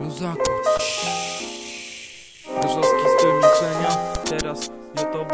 Luzaku Wyrzowski styl milczenia. Teraz JOB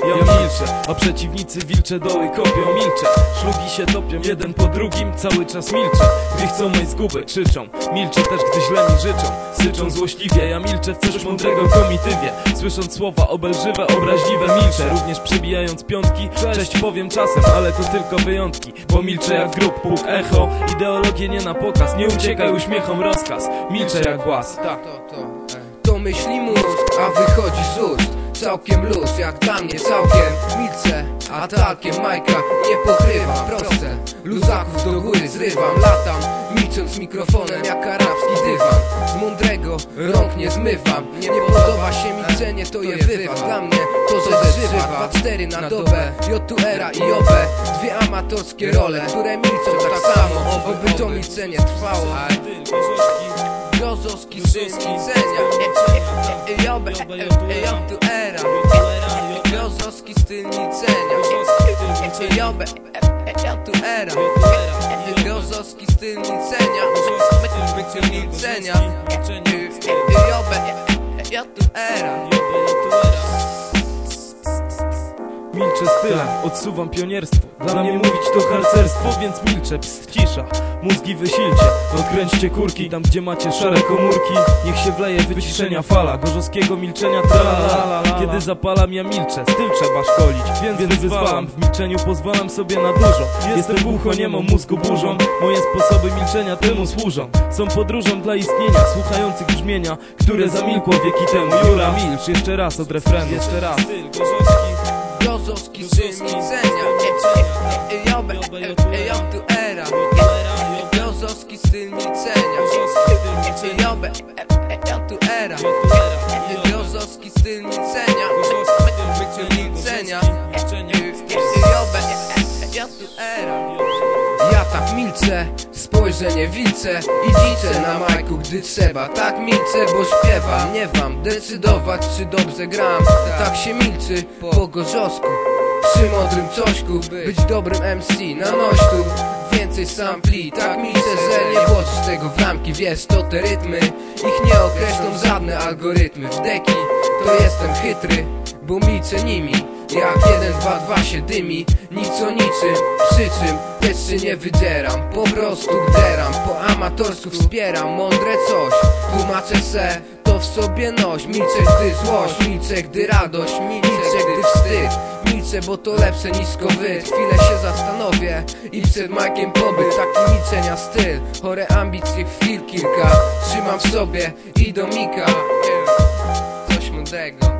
Ja milczę, a przeciwnicy wilcze doły kopią Milczę, szlugi się topią jeden po drugim Cały czas milczę, gdy chcą mojej zguby Krzyczą, milczę też gdy źle mi życzą Syczą złośliwie, ja milczę w coś mądrego komitywie Słysząc słowa obelżywe, obraźliwe Milczę, również przybijając piątki Cześć powiem czasem, ale to tylko wyjątki Bo milczę jak grób, puk, echo Ideologię nie na pokaz, nie uciekaj uśmiechom rozkaz Milczę jak głaz Tak, to, to, to myśli mózg, a wychodzi z ust Całkiem luz, jak dla mnie całkiem Milce, atakiem Majka nie pokrywam Proste, luzaków do góry zrywam Latam, milcząc mikrofonem jak arabski dywan Z mądrego rąk nie zmywam Nie podoba się milczenie, to je wywam Dla mnie to zedrzywa 2-4 na dobę J2era i OB Dwie amatorskie role, które milczą tak samo Oby to milczenie trwało Grozowski syn milczenia Jobę, jom tu era. Grozowski styl milczenia Jobę, jom tu era. Grozowski styl milczenia Milczenia Jobę, jom tu era Milczę stylem, odsuwam pionierstwo. Dla mnie mówić to harcerstwo, więc milczę, pst, cisza. Mózgi wysilcie, odkręćcie kurki Tam gdzie macie szare komórki. Niech się wleje wyciszenia fala. Gorzowskiego milczenia tralala Kiedy zapalam ja milczę, styl trzeba szkolić. Więc, więc wyzwalam, w milczeniu pozwalam sobie na dużo. Jestem bucho, nie mam mózgu burzą. Moje sposoby milczenia temu służą. Są podróżą dla istnienia Słuchających brzmienia, które zamilkło wieki temu. Jura, milcz, jeszcze raz od refrenu. Jeszcze raz Grozowski syn milczenia Jobę, jom tu era. Grozowski styl milczenia Jobę, jom tu era. Grozowski styl milczenia Milczenia Jobę, jom tu era ja tak milczę, spojrzenie wilce i dziczę na majku, gdy trzeba. Tak milczę, bo śpiewam, nie wam decydować, czy dobrze gram. Tak się milczy po gorzosku Przy mądrym cośku, być dobrym MC na nośtu Więcej sampli, tak milczę, że nie włożysz tego w ramki. Wiesz, to te rytmy, ich nie określą żadne algorytmy. W deki to jestem chytry, bo milczę nimi jak jeden, dwa, dwa się dymi, nic o niczym Przy czym też się nie wydzieram Po prostu gderam, po amatorsku wspieram Mądre coś, tłumaczę se To w sobie noś, milczę gdy złość Milczę gdy radość, milczę gdy wstyd Milczę, bo to lepsze niż COVID. Chwilę się zastanowię i przed Majkiem pobyt Taki milczenia styl, chore ambicje chwil kilka Trzymam w sobie i do Mika. Coś mądrego